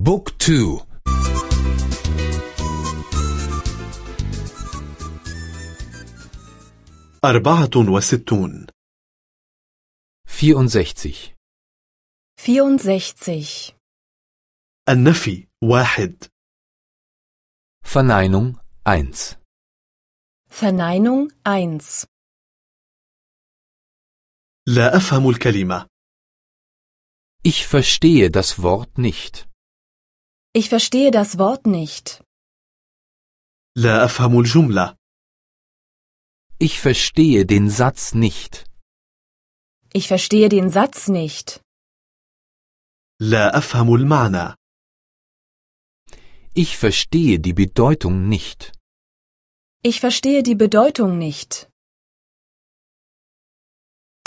بوك تو أربعة وستون 64 64. النفي واحد Verneinung 1 Verneinung 1. لا أفهم الكلمة Ich verstehe das Wort nicht. Ich verstehe das Wort nicht. لا أفهم الجملة Ich verstehe den Satz nicht. Ich verstehe den Satz nicht. لا أفهم المعنى Ich verstehe die Bedeutung nicht. Ich verstehe die Bedeutung nicht.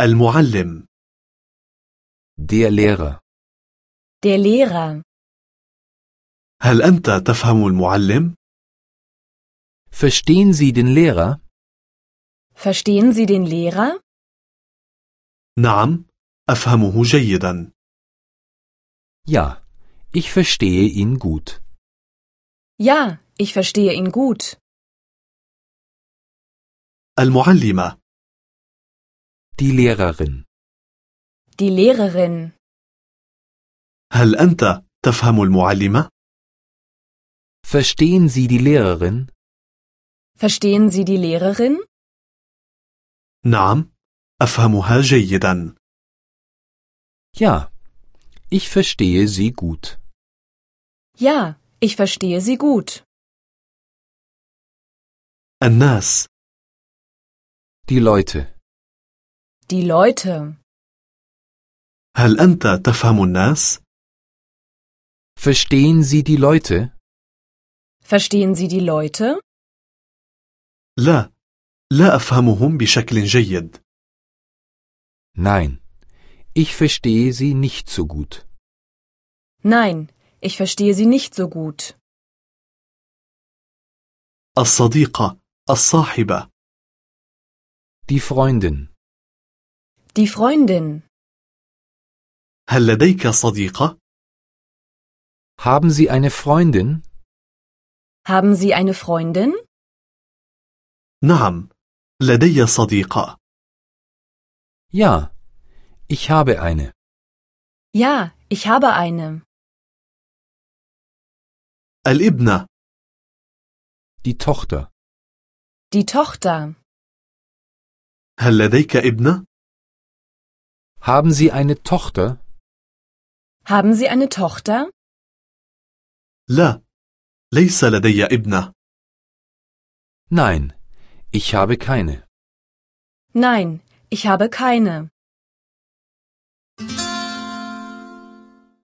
المعلم Der Lehrer. Der Lehrer. هل أنت تفهم المعلم؟ Verstehen Sie den Lehrer? Verstehen Sie den Lehrer? نعم أفهمه جيدا Ja, ich verstehe ihn gut. Ja, ich verstehe ihn gut. المعلمة Die Lehrerin. Die Lehrerin. هل أنت تفهم المعلمة؟ Verstehen Sie die Lehrerin? Verstehen Sie die Lehrerin? نعم أفهمها جيدا Ja, ich verstehe sie gut. Ja, ich verstehe sie gut. الناس Die Leute. Die Leute. هل أنت تفهم الناس؟ Verstehen Sie die Leute? Verstehen Sie die Leute? لا لا أفهمهم بشكل جيد Nein, ich verstehe sie nicht so gut. Nein, ich verstehe sie nicht so gut. الصديقة الصاحبة Die Freundin. Die Freundin. هل لديك صديقة؟ Haben Sie eine Freundin? Haben Sie eine Freundin? نعم لدي صديقة Ja, ich habe eine. Ja, ich habe eine. الابنة Die Tochter. Die Tochter. هل لديك ابنة؟ Haben Sie eine Tochter? Haben Sie eine Tochter? لا ليس لدي ابنة Nein, ich habe keine. Nein, ich habe keine.